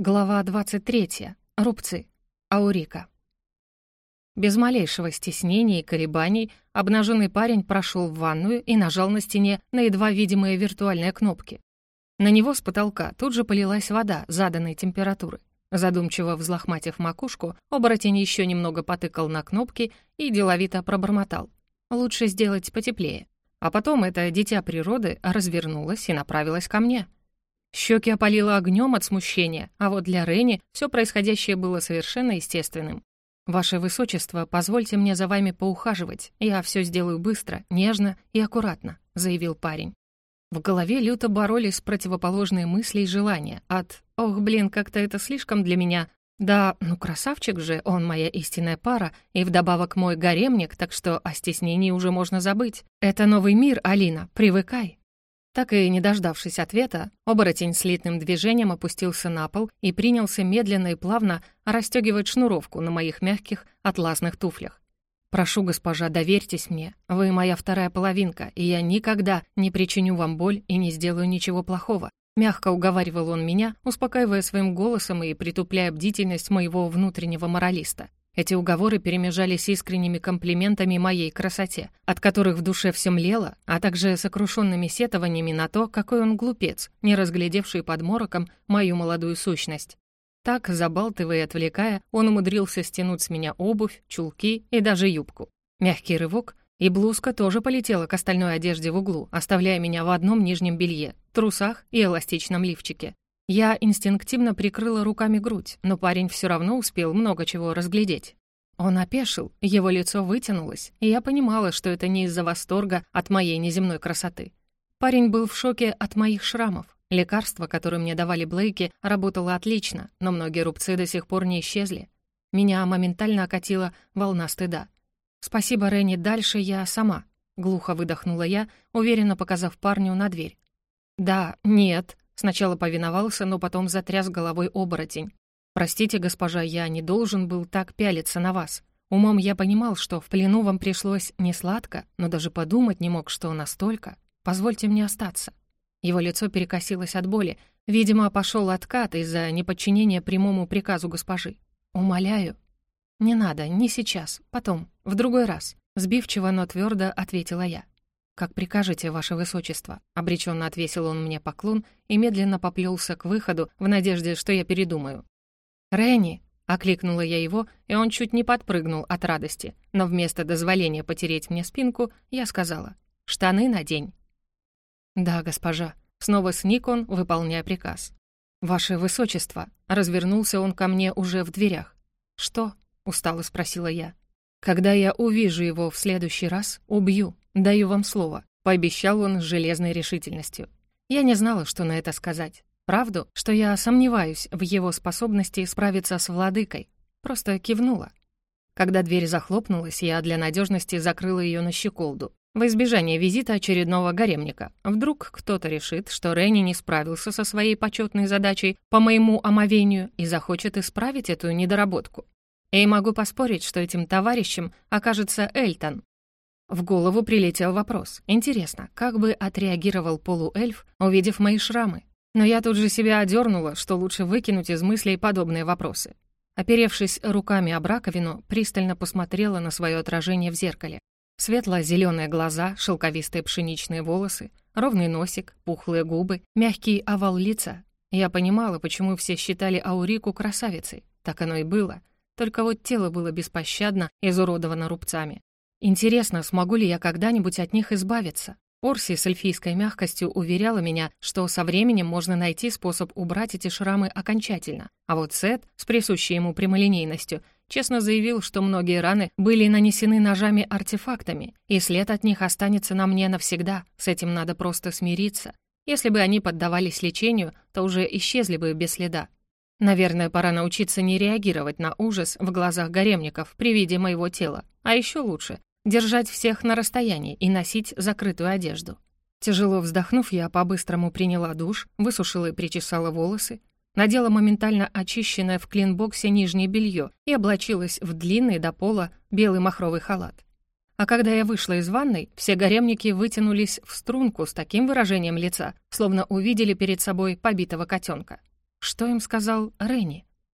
Глава 23. Рубцы. Аурика. Без малейшего стеснения и колебаний обнаженный парень прошел в ванную и нажал на стене на едва видимые виртуальные кнопки. На него с потолка тут же полилась вода заданной температуры. Задумчиво взлохматив макушку, оборотень еще немного потыкал на кнопки и деловито пробормотал. «Лучше сделать потеплее». А потом это дитя природы развернулось и направилось ко мне — Щеки опалило огнем от смущения, а вот для Рени все происходящее было совершенно естественным. «Ваше Высочество, позвольте мне за вами поухаживать. Я все сделаю быстро, нежно и аккуратно», — заявил парень. В голове люто боролись противоположные мысли и желания от «Ох, блин, как-то это слишком для меня», да, ну красавчик же, он моя истинная пара, и вдобавок мой гаремник, так что о стеснении уже можно забыть. Это новый мир, Алина, привыкай. Так и не дождавшись ответа, оборотень слитным движением опустился на пол и принялся медленно и плавно расстегивать шнуровку на моих мягких атласных туфлях. «Прошу, госпожа, доверьтесь мне. Вы моя вторая половинка, и я никогда не причиню вам боль и не сделаю ничего плохого». Мягко уговаривал он меня, успокаивая своим голосом и притупляя бдительность моего внутреннего моралиста. Эти уговоры перемежались искренними комплиментами моей красоте, от которых в душе все млело, а также сокрушенными сетованиями на то, какой он глупец, не разглядевший под мороком мою молодую сущность. Так, забалтывая и отвлекая, он умудрился стянуть с меня обувь, чулки и даже юбку. Мягкий рывок, и блузка тоже полетела к остальной одежде в углу, оставляя меня в одном нижнем белье, трусах и эластичном лифчике. Я инстинктивно прикрыла руками грудь, но парень все равно успел много чего разглядеть. Он опешил, его лицо вытянулось, и я понимала, что это не из-за восторга от моей неземной красоты. Парень был в шоке от моих шрамов. Лекарство, которое мне давали Блейки, работало отлично, но многие рубцы до сих пор не исчезли. Меня моментально окатила волна стыда. «Спасибо, Ренни, дальше я сама», — глухо выдохнула я, уверенно показав парню на дверь. «Да, нет», Сначала повиновался, но потом затряс головой оборотень. «Простите, госпожа, я не должен был так пялиться на вас. Умом я понимал, что в плену вам пришлось не сладко, но даже подумать не мог, что настолько. Позвольте мне остаться». Его лицо перекосилось от боли. Видимо, пошел откат из-за неподчинения прямому приказу госпожи. «Умоляю». «Не надо, не сейчас, потом, в другой раз», — сбивчиво, но твердо ответила я. «Как прикажете, ваше высочество», — обреченно отвесил он мне поклон и медленно поплелся к выходу в надежде, что я передумаю. «Ренни!» — окликнула я его, и он чуть не подпрыгнул от радости, но вместо дозволения потереть мне спинку, я сказала «Штаны надень». «Да, госпожа», — снова сник он, выполняя приказ. «Ваше высочество», — развернулся он ко мне уже в дверях. «Что?» — устало спросила я. «Когда я увижу его в следующий раз, убью», «Даю вам слово», — пообещал он с железной решительностью. Я не знала, что на это сказать. Правду, что я сомневаюсь в его способности справиться с владыкой. Просто кивнула. Когда дверь захлопнулась, я для надежности закрыла ее на щеколду. В избежание визита очередного гаремника. Вдруг кто-то решит, что Ренни не справился со своей почетной задачей по моему омовению и захочет исправить эту недоработку. И могу поспорить, что этим товарищем окажется Эльтон, в голову прилетел вопрос. Интересно, как бы отреагировал полуэльф, увидев мои шрамы? Но я тут же себя одернула, что лучше выкинуть из мыслей подобные вопросы. Оперевшись руками об раковину, пристально посмотрела на свое отражение в зеркале. Светло-зеленые глаза, шелковистые пшеничные волосы, ровный носик, пухлые губы, мягкий овал лица. Я понимала, почему все считали Аурику красавицей. Так оно и было. Только вот тело было беспощадно, изуродовано рубцами. Интересно, смогу ли я когда-нибудь от них избавиться? Орси с эльфийской мягкостью уверяла меня, что со временем можно найти способ убрать эти шрамы окончательно. А вот Сет, с присущей ему прямолинейностью, честно заявил, что многие раны были нанесены ножами-артефактами, и след от них останется на мне навсегда, с этим надо просто смириться. Если бы они поддавались лечению, то уже исчезли бы без следа. Наверное, пора научиться не реагировать на ужас в глазах гаремников при виде моего тела. А еще лучше держать всех на расстоянии и носить закрытую одежду. Тяжело вздохнув, я по-быстрому приняла душ, высушила и причесала волосы, надела моментально очищенное в клинбоксе нижнее белье и облачилась в длинный до пола белый махровый халат. А когда я вышла из ванной, все гаремники вытянулись в струнку с таким выражением лица, словно увидели перед собой побитого котенка. Что им сказал Ренни?